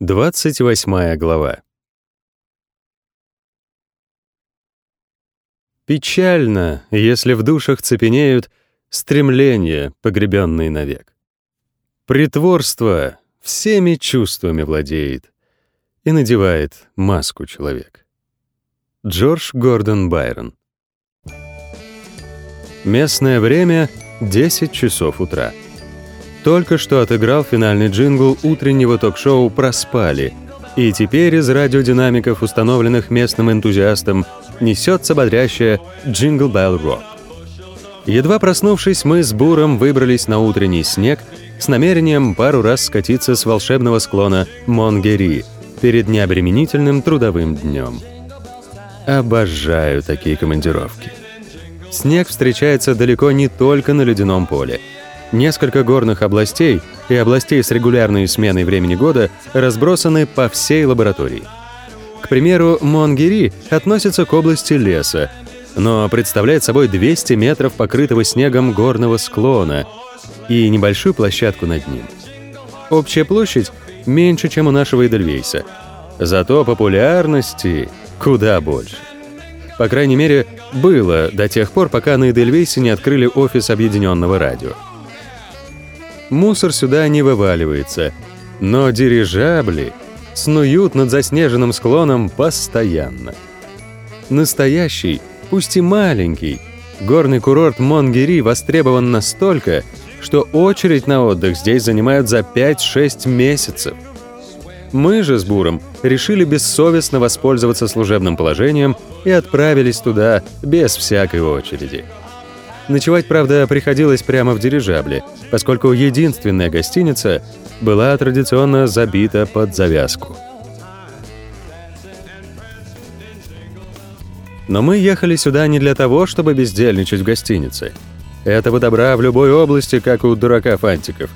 28 глава. Печально, если в душах цепенеют стремления, погребенные навек. Притворство всеми чувствами владеет и надевает маску человек. Джордж Гордон Байрон. Местное время — 10 часов утра. Только что отыграл финальный джингл утреннего ток-шоу «Проспали», и теперь из радиодинамиков, установленных местным энтузиастом, несется бодрящая «Jingle Bell Rock». Едва проснувшись, мы с Буром выбрались на утренний снег с намерением пару раз скатиться с волшебного склона Монгери перед необременительным трудовым днем. Обожаю такие командировки. Снег встречается далеко не только на ледяном поле — Несколько горных областей и областей с регулярной сменой времени года разбросаны по всей лаборатории. К примеру, Монгери относится к области леса, но представляет собой 200 метров покрытого снегом горного склона и небольшую площадку над ним. Общая площадь меньше, чем у нашего Эдельвейса. Зато популярности куда больше. По крайней мере, было до тех пор, пока на Эдельвейсе не открыли офис объединенного радио мусор сюда не вываливается. Но дирижабли снуют над заснеженным склоном постоянно. Настоящий, пусть и маленький, горный курорт Монгери востребован настолько, что очередь на отдых здесь занимают за 5-6 месяцев. Мы же с Буром решили бессовестно воспользоваться служебным положением и отправились туда без всякой очереди. Ночевать, правда, приходилось прямо в дирижабле, поскольку единственная гостиница была традиционно забита под завязку. Но мы ехали сюда не для того, чтобы бездельничать в гостинице. Этого добра в любой области, как у дурака фантиков.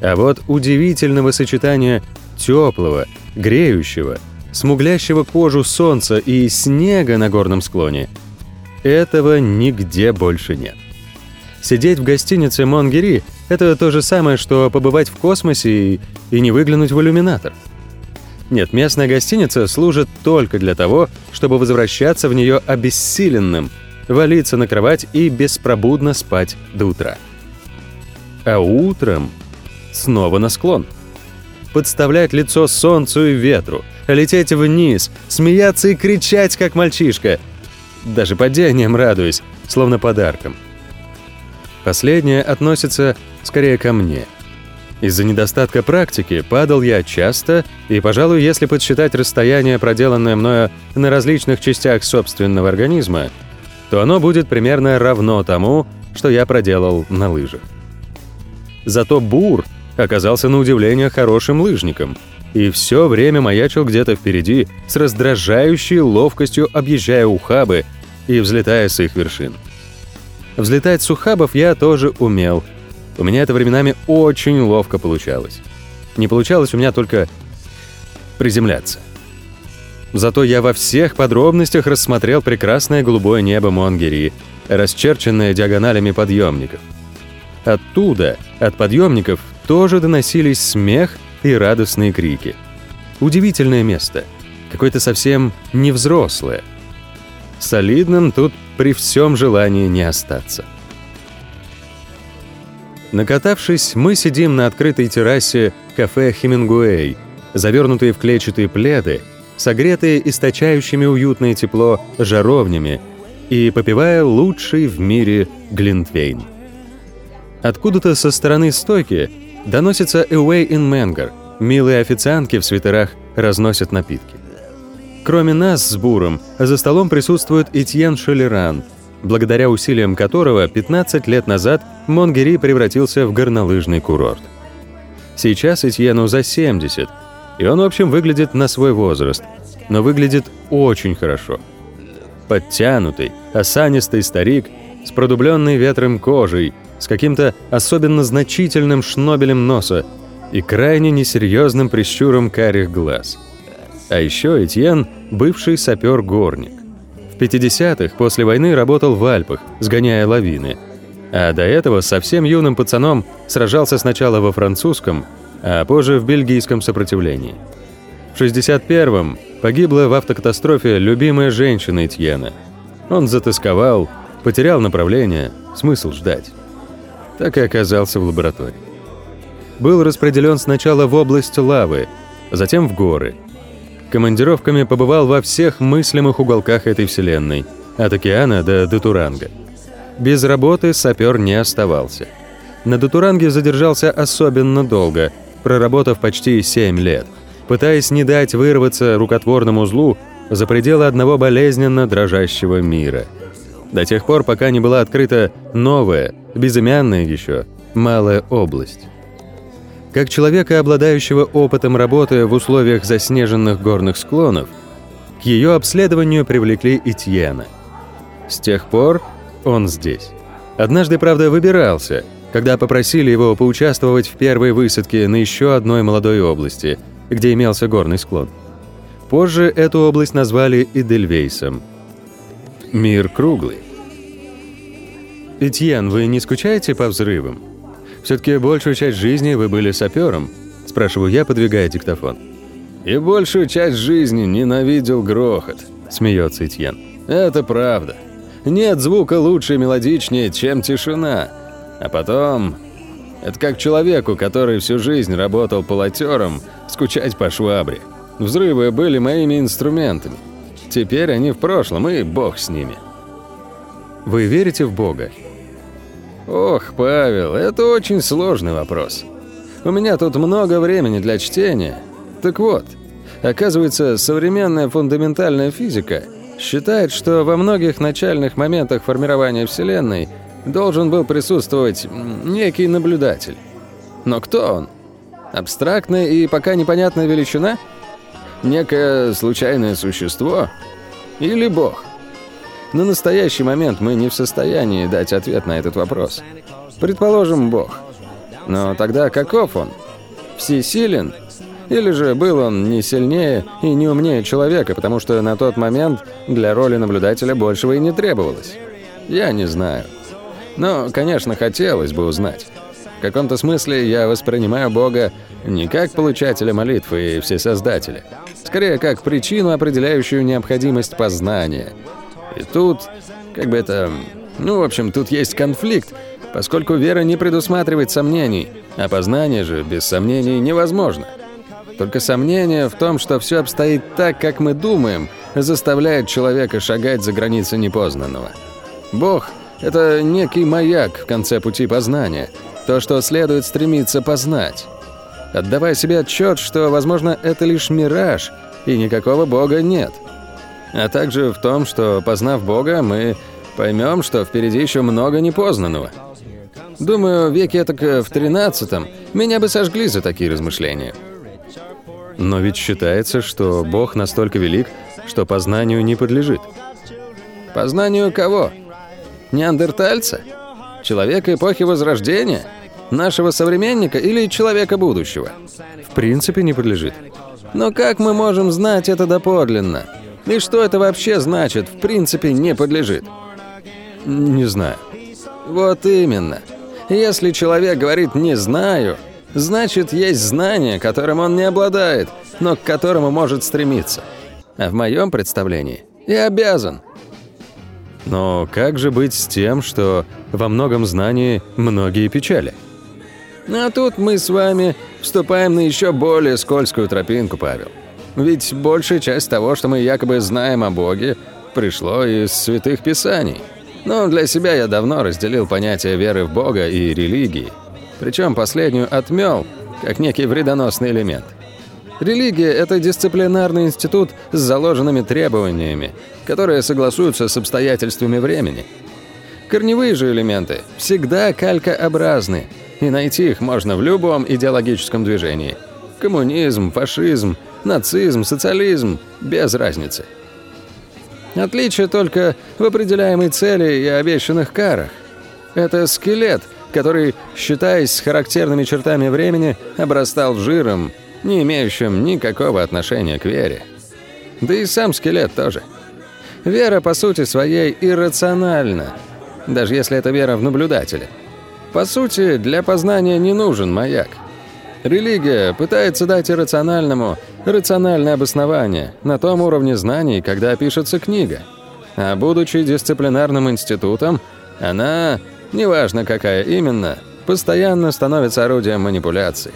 А вот удивительного сочетания теплого, греющего, смуглящего кожу солнца и снега на горном склоне — этого нигде больше нет. Сидеть в гостинице Монгери — это то же самое, что побывать в космосе и, и не выглянуть в иллюминатор. Нет, местная гостиница служит только для того, чтобы возвращаться в нее обессиленным, валиться на кровать и беспробудно спать до утра. А утром снова на склон. Подставлять лицо солнцу и ветру, лететь вниз, смеяться и кричать, как мальчишка. Даже падением радуюсь, словно подарком. Последнее относится скорее ко мне. Из-за недостатка практики падал я часто, и, пожалуй, если подсчитать расстояние, проделанное мною на различных частях собственного организма, то оно будет примерно равно тому, что я проделал на лыжах. Зато Бур оказался на удивление хорошим лыжником и все время маячил где-то впереди с раздражающей ловкостью объезжая ухабы и взлетая с их вершин. Взлетать с ухабов я тоже умел. У меня это временами очень ловко получалось. Не получалось у меня только приземляться. Зато я во всех подробностях рассмотрел прекрасное голубое небо Монгери, расчерченное диагоналями подъемников. Оттуда, от подъемников, тоже доносились смех и радостные крики. Удивительное место. Какое-то совсем невзрослое. Солидным тут при всем желании не остаться. Накатавшись, мы сидим на открытой террасе кафе «Хемингуэй», завернутые в клетчатые пледы, согретые источающими уютное тепло жаровнями и попивая лучший в мире глинтвейн. Откуда-то со стороны стойки доносится «Away in Mangar», милые официантки в свитерах разносят напитки. Кроме нас с Буром, за столом присутствует Этьен Шелеран, благодаря усилиям которого 15 лет назад Монгери превратился в горнолыжный курорт. Сейчас Этьену за 70, и он, в общем, выглядит на свой возраст, но выглядит очень хорошо. Подтянутый, осанистый старик с продубленной ветром кожей, с каким-то особенно значительным шнобелем носа и крайне несерьезным прищуром карих глаз – а еще Этьен – бывший сапер-горник. В 50-х после войны работал в Альпах, сгоняя лавины. А до этого совсем юным пацаном сражался сначала во французском, а позже в бельгийском сопротивлении. В 61-м погибла в автокатастрофе любимая женщина Этьена. Он затасковал, потерял направление, смысл ждать. Так и оказался в лаборатории. Был распределен сначала в область лавы, затем в горы. Командировками побывал во всех мыслимых уголках этой вселенной, от океана до Датуранга. Без работы сапер не оставался. На Датуранге задержался особенно долго, проработав почти 7 лет, пытаясь не дать вырваться рукотворному злу за пределы одного болезненно дрожащего мира. До тех пор, пока не была открыта новая, безымянная еще, малая область. Как человека, обладающего опытом работы в условиях заснеженных горных склонов, к ее обследованию привлекли Итьена. С тех пор он здесь. Однажды, правда, выбирался, когда попросили его поучаствовать в первой высадке на еще одной молодой области, где имелся горный склон. Позже эту область назвали Идельвейсом. Мир круглый. «Этьен, вы не скучаете по взрывам? Все-таки большую часть жизни вы были сапером?» – спрашиваю я, подвигая диктофон. «И большую часть жизни ненавидел грохот», – смеется Этьен. «Это правда. Нет звука лучше и мелодичнее, чем тишина. А потом... Это как человеку, который всю жизнь работал полотером, скучать по швабре. Взрывы были моими инструментами. Теперь они в прошлом, и бог с ними. Вы верите в Бога? Ох, Павел, это очень сложный вопрос. У меня тут много времени для чтения. Так вот, оказывается, современная фундаментальная физика – считает, что во многих начальных моментах формирования Вселенной должен был присутствовать некий наблюдатель. Но кто он? Абстрактная и пока непонятная величина? Некое случайное существо? Или Бог? На настоящий момент мы не в состоянии дать ответ на этот вопрос. Предположим, Бог. Но тогда каков он? Всесилен или же был он не сильнее и не умнее человека, потому что на тот момент для роли наблюдателя большего и не требовалось? Я не знаю. Но, конечно, хотелось бы узнать. В каком-то смысле я воспринимаю Бога не как получателя молитв и всесоздателя, скорее как причину, определяющую необходимость познания. И тут, как бы это... Ну, в общем, тут есть конфликт, поскольку вера не предусматривает сомнений, а познание же без сомнений невозможно. Только сомнение в том, что все обстоит так, как мы думаем, заставляет человека шагать за границы непознанного. Бог — это некий маяк в конце пути познания, то, что следует стремиться познать. Отдавая себе отчет, что, возможно, это лишь мираж, и никакого Бога нет. А также в том, что, познав Бога, мы поймем, что впереди еще много непознанного. Думаю, веке так в тринадцатом меня бы сожгли за такие размышления. Но ведь считается, что Бог настолько велик, что познанию не подлежит. Познанию кого? Неандертальца? Человека эпохи Возрождения? Нашего современника или человека будущего? В принципе, не подлежит. Но как мы можем знать это доподлинно? И что это вообще значит, в принципе, не подлежит? Не знаю. Вот именно. Если человек говорит «не знаю», Значит, есть знание, которым он не обладает, но к которому может стремиться. А в моем представлении я обязан. Но как же быть с тем, что во многом знании многие печали? А тут мы с вами вступаем на еще более скользкую тропинку, Павел. Ведь большая часть того, что мы якобы знаем о Боге, пришло из святых писаний. Но для себя я давно разделил понятие веры в Бога и религии – причем последнюю отмел, как некий вредоносный элемент. Религия – это дисциплинарный институт с заложенными требованиями, которые согласуются с обстоятельствами времени. Корневые же элементы всегда калькообразны, и найти их можно в любом идеологическом движении. Коммунизм, фашизм, нацизм, социализм – без разницы. Отличие только в определяемой цели и обещанных карах. Это скелет – который, считаясь с характерными чертами времени, обрастал жиром, не имеющим никакого отношения к вере. Да и сам скелет тоже. Вера, по сути своей, иррациональна, даже если это вера в наблюдателя. По сути, для познания не нужен маяк. Религия пытается дать иррациональному рациональное обоснование на том уровне знаний, когда пишется книга. А будучи дисциплинарным институтом, она, неважно какая именно, постоянно становится орудием манипуляции.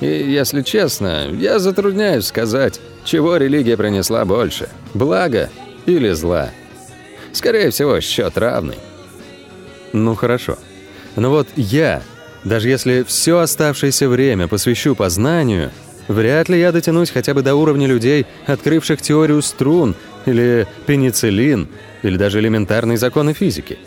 И, если честно, я затрудняюсь сказать, чего религия принесла больше – блага или зла. Скорее всего, счет равный. Ну хорошо. Но вот я, даже если все оставшееся время посвящу познанию, вряд ли я дотянусь хотя бы до уровня людей, открывших теорию струн, или пенициллин, или даже элементарные законы физики.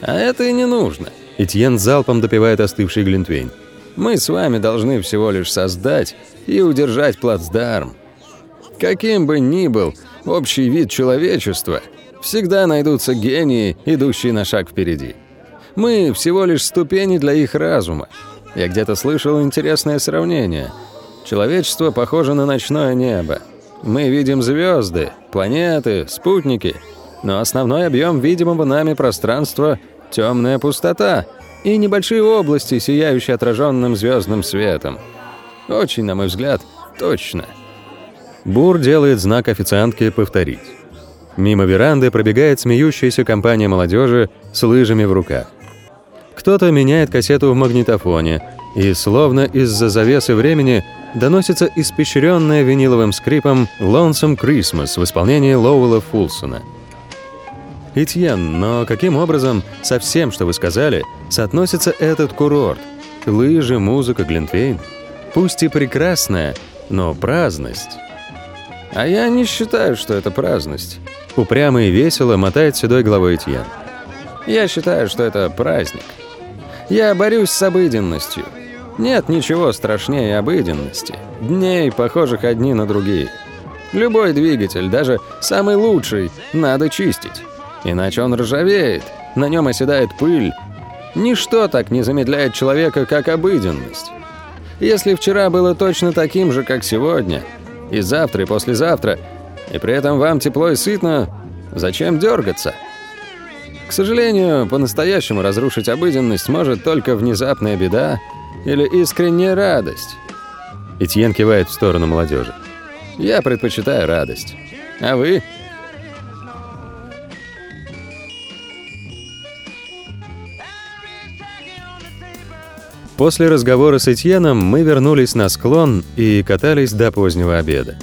А это и не нужно. Этьен залпом допивает остывший глинтвейн. Мы с вами должны всего лишь создать и удержать плацдарм. Каким бы ни был общий вид человечества, всегда найдутся гении, идущие на шаг впереди. Мы всего лишь ступени для их разума. Я где-то слышал интересное сравнение. Человечество похоже на ночное небо. Мы видим звезды, планеты, спутники, но основной объем видимого нами пространства — темная пустота и небольшие области, сияющие отраженным звездным светом. Очень, на мой взгляд, точно. Бур делает знак официантке повторить. Мимо веранды пробегает смеющаяся компания молодежи с лыжами в руках. Кто-то меняет кассету в магнитофоне, и словно из-за завесы времени доносится испещренная виниловым скрипом «Lonesome Christmas» в исполнении Лоуэлла Фулсона. Этьен, но каким образом со всем, что вы сказали, соотносится этот курорт? Лыжи, музыка, глинтвейн? Пусть и прекрасная, но праздность. А я не считаю, что это праздность. Упрямо и весело мотает седой головой Этьен. Я считаю, что это праздник. Я борюсь с обыденностью. Нет ничего страшнее обыденности. Дней, похожих одни на другие. Любой двигатель, даже самый лучший, надо чистить. Иначе он ржавеет, на нем оседает пыль. Ничто так не замедляет человека, как обыденность. Если вчера было точно таким же, как сегодня, и завтра, и послезавтра, и при этом вам тепло и сытно, зачем дергаться? К сожалению, по-настоящему разрушить обыденность может только внезапная беда или искренняя радость. Этьен кивает в сторону молодежи. Я предпочитаю радость. А вы? После разговора с Этьеном мы вернулись на склон и катались до позднего обеда.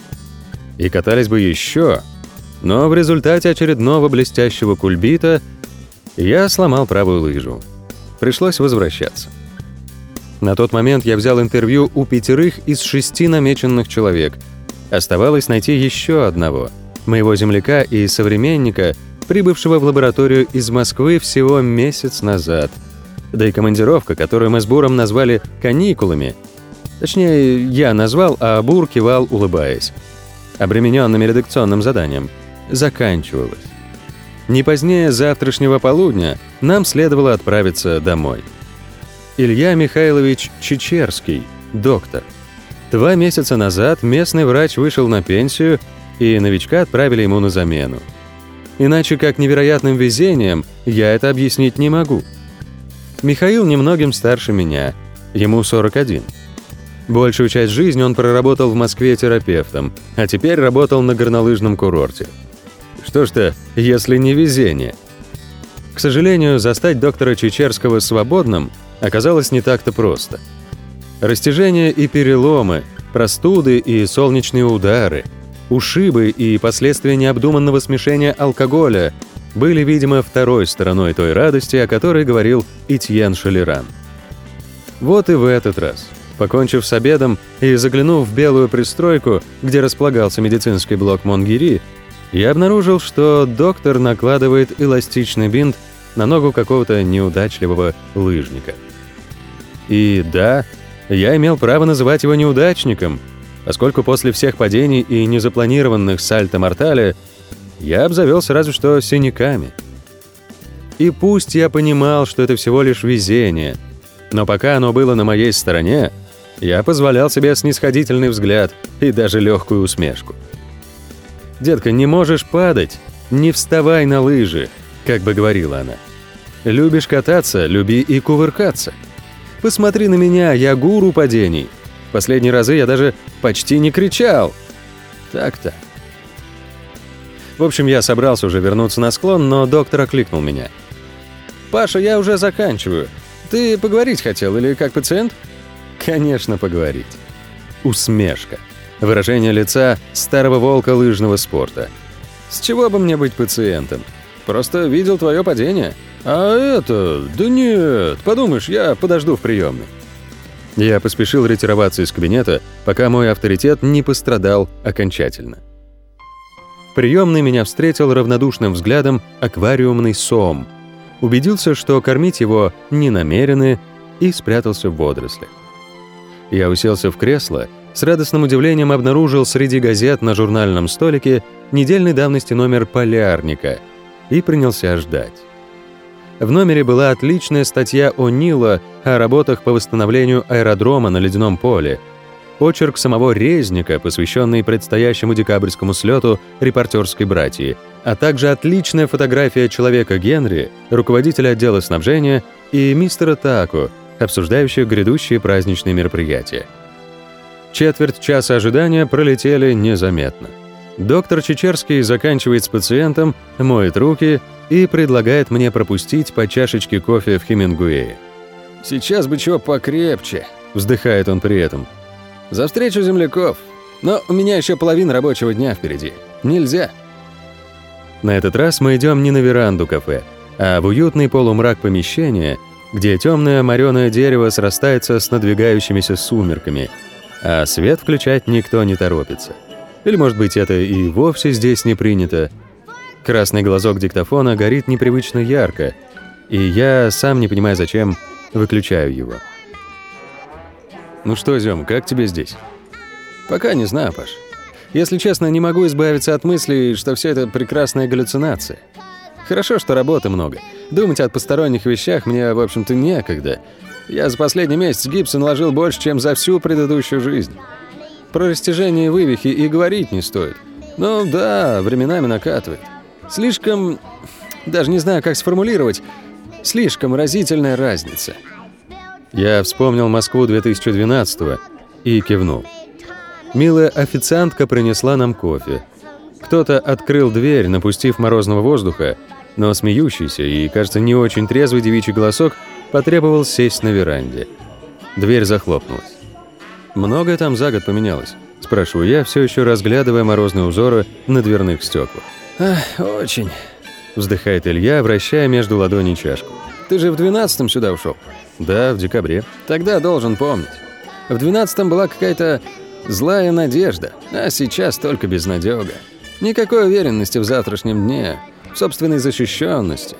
И катались бы еще, но в результате очередного блестящего кульбита я сломал правую лыжу. Пришлось возвращаться. На тот момент я взял интервью у пятерых из шести намеченных человек. Оставалось найти еще одного, моего земляка и современника, прибывшего в лабораторию из Москвы всего месяц назад – да и командировка, которую мы с Буром назвали «каникулами», точнее, я назвал, а Бур кивал, улыбаясь, обремененным редакционным заданием, заканчивалась. Не позднее завтрашнего полудня нам следовало отправиться домой. Илья Михайлович Чечерский, доктор. Два месяца назад местный врач вышел на пенсию, и новичка отправили ему на замену. Иначе как невероятным везением я это объяснить не могу – Михаил немногим старше меня, ему 41. Большую часть жизни он проработал в Москве терапевтом, а теперь работал на горнолыжном курорте. Что ж-то, если не везение? К сожалению, застать доктора Чечерского свободным оказалось не так-то просто. Растяжения и переломы, простуды и солнечные удары, ушибы и последствия необдуманного смешения алкоголя были, видимо, второй стороной той радости, о которой говорил Итьен Шалеран. Вот и в этот раз, покончив с обедом и заглянув в белую пристройку, где располагался медицинский блок Монгири, я обнаружил, что доктор накладывает эластичный бинт на ногу какого-то неудачливого лыжника. И да, я имел право называть его неудачником, поскольку после всех падений и незапланированных сальто-мортале я обзавелся разве что синяками. И пусть я понимал, что это всего лишь везение, но пока оно было на моей стороне, я позволял себе снисходительный взгляд и даже легкую усмешку. «Детка, не можешь падать? Не вставай на лыжи», как бы говорила она. «Любишь кататься, люби и кувыркаться. Посмотри на меня, я гуру падений. Последние разы я даже почти не кричал. Так-то. В общем, я собрался уже вернуться на склон, но доктор окликнул меня. «Паша, я уже заканчиваю. Ты поговорить хотел или как пациент?» «Конечно, поговорить». Усмешка. Выражение лица старого волка лыжного спорта. «С чего бы мне быть пациентом? Просто видел твое падение. А это... Да нет, подумаешь, я подожду в приемной». Я поспешил ретироваться из кабинета, пока мой авторитет не пострадал окончательно. Приемный меня встретил равнодушным взглядом аквариумный сом. Убедился, что кормить его не намерены, и спрятался в водорослях. Я уселся в кресло, с радостным удивлением обнаружил среди газет на журнальном столике недельной давности номер «Полярника» и принялся ждать. В номере была отличная статья о Нила о работах по восстановлению аэродрома на ледяном поле – очерк самого Резника, посвященный предстоящему декабрьскому слету репортерской братьи, а также отличная фотография человека Генри, руководителя отдела снабжения, и мистера Тако, обсуждающих грядущие праздничные мероприятия. Четверть часа ожидания пролетели незаметно. Доктор Чечерский заканчивает с пациентом, моет руки и предлагает мне пропустить по чашечке кофе в Хемингуэе. «Сейчас бы чего покрепче», — вздыхает он при этом. За встречу земляков. Но у меня еще половина рабочего дня впереди. Нельзя. На этот раз мы идем не на веранду кафе, а в уютный полумрак помещения, где темное мореное дерево срастается с надвигающимися сумерками, а свет включать никто не торопится. Или, может быть, это и вовсе здесь не принято. Красный глазок диктофона горит непривычно ярко, и я, сам не понимая зачем, выключаю его. «Ну что, Зём, как тебе здесь?» «Пока не знаю, Паш. Если честно, не могу избавиться от мысли, что все это прекрасная галлюцинация. Хорошо, что работы много. Думать о посторонних вещах мне, в общем-то, некогда. Я за последний месяц гипса наложил больше, чем за всю предыдущую жизнь. Про растяжение вывихи и говорить не стоит. Но да, временами накатывает. Слишком... Даже не знаю, как сформулировать. Слишком разительная разница. Я вспомнил Москву 2012 и кивнул. Милая официантка принесла нам кофе. Кто-то открыл дверь, напустив морозного воздуха, но смеющийся и, кажется, не очень трезвый девичий голосок потребовал сесть на веранде. Дверь захлопнулась. «Многое там за год поменялось?» – спрашиваю я, все еще разглядывая морозные узоры на дверных стеклах. «Ах, очень», – вздыхает Илья, вращая между ладоней чашку. «Ты же в двенадцатом сюда ушел?» Да, в декабре. Тогда должен помнить. В двенадцатом была какая-то злая надежда, а сейчас только безнадега. Никакой уверенности в завтрашнем дне, в собственной защищенности.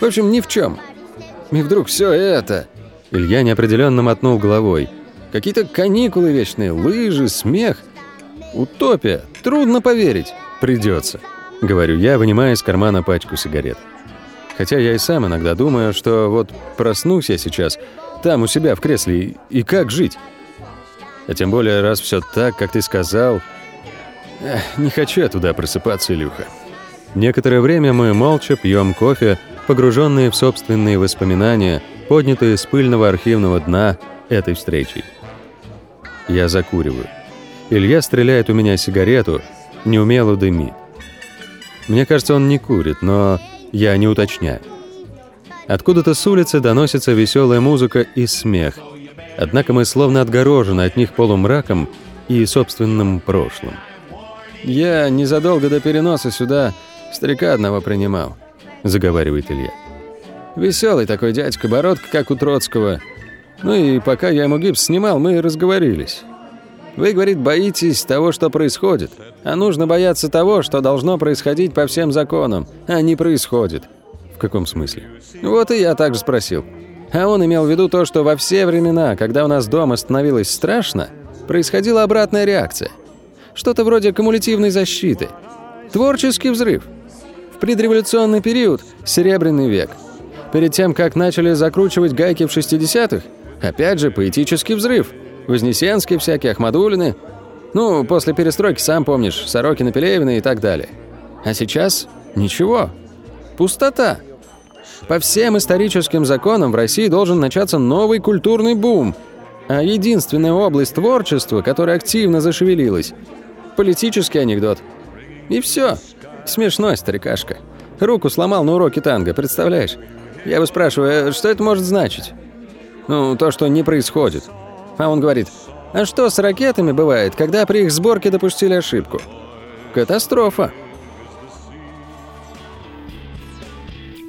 В общем, ни в чем. И вдруг все это... Илья неопределенно мотнул головой. Какие-то каникулы вечные, лыжи, смех. Утопия. Трудно поверить. Придется. Говорю я, вынимая из кармана пачку сигарет. Хотя я и сам иногда думаю, что вот проснусь я сейчас там у себя в кресле, и, как жить? А тем более, раз все так, как ты сказал... Эх, не хочу я туда просыпаться, Илюха. Некоторое время мы молча пьем кофе, погруженные в собственные воспоминания, поднятые с пыльного архивного дна этой встречи. Я закуриваю. Илья стреляет у меня сигарету, неумело дымит. Мне кажется, он не курит, но я не уточняю. Откуда-то с улицы доносится веселая музыка и смех. Однако мы словно отгорожены от них полумраком и собственным прошлым. «Я незадолго до переноса сюда старика одного принимал», — заговаривает Илья. «Веселый такой дядька, бородка, как у Троцкого. Ну и пока я ему гипс снимал, мы разговорились. Вы, говорит, боитесь того, что происходит, а нужно бояться того, что должно происходить по всем законам, а не происходит. В каком смысле? Вот и я также спросил. А он имел в виду то, что во все времена, когда у нас дома становилось страшно, происходила обратная реакция. Что-то вроде кумулятивной защиты. Творческий взрыв. Предреволюционный период – Серебряный век. Перед тем, как начали закручивать гайки в 60-х, опять же, поэтический взрыв – Вознесенские всякие, Ахмадулины. Ну, после перестройки, сам помнишь, Сорокина, Пелевина и так далее. А сейчас ничего. Пустота. По всем историческим законам в России должен начаться новый культурный бум. А единственная область творчества, которая активно зашевелилась – политический анекдот. И все. Смешной старикашка. Руку сломал на уроке танго, представляешь? Я его спрашиваю, «А что это может значить? Ну, то, что не происходит. А он говорит, а что с ракетами бывает, когда при их сборке допустили ошибку? Катастрофа.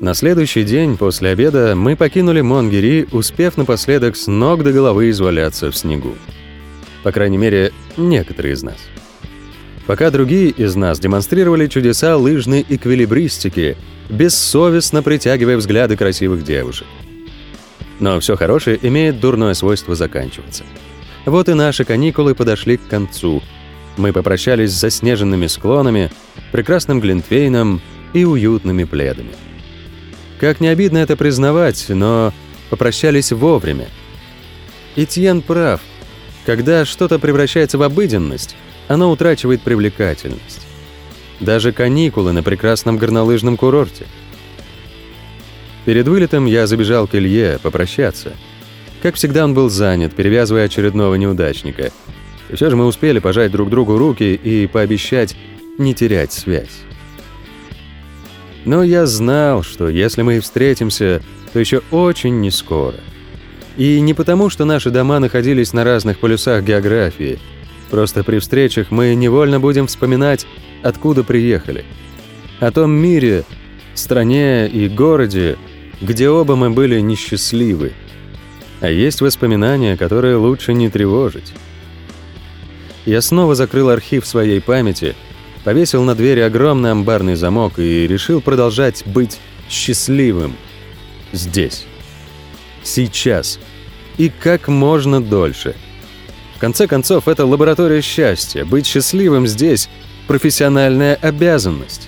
На следующий день после обеда мы покинули Монгери, успев напоследок с ног до головы изваляться в снегу. По крайней мере, некоторые из нас. Пока другие из нас демонстрировали чудеса лыжной эквилибристики, бессовестно притягивая взгляды красивых девушек. Но все хорошее имеет дурное свойство заканчиваться. Вот и наши каникулы подошли к концу. Мы попрощались с заснеженными склонами, прекрасным глинтвейном и уютными пледами. Как не обидно это признавать, но попрощались вовремя. Этьен прав. Когда что-то превращается в обыденность, оно утрачивает привлекательность. Даже каникулы на прекрасном горнолыжном курорте. Перед вылетом я забежал к Илье попрощаться. Как всегда, он был занят, перевязывая очередного неудачника. И все же мы успели пожать друг другу руки и пообещать не терять связь. Но я знал, что если мы и встретимся, то еще очень не скоро. И не потому, что наши дома находились на разных полюсах географии. Просто при встречах мы невольно будем вспоминать, откуда приехали. О том мире, стране и городе, где оба мы были несчастливы. А есть воспоминания, которые лучше не тревожить. Я снова закрыл архив своей памяти — повесил на двери огромный амбарный замок и решил продолжать быть счастливым. Здесь. Сейчас. И как можно дольше. Конце концов, это лаборатория счастья. Быть счастливым здесь – профессиональная обязанность.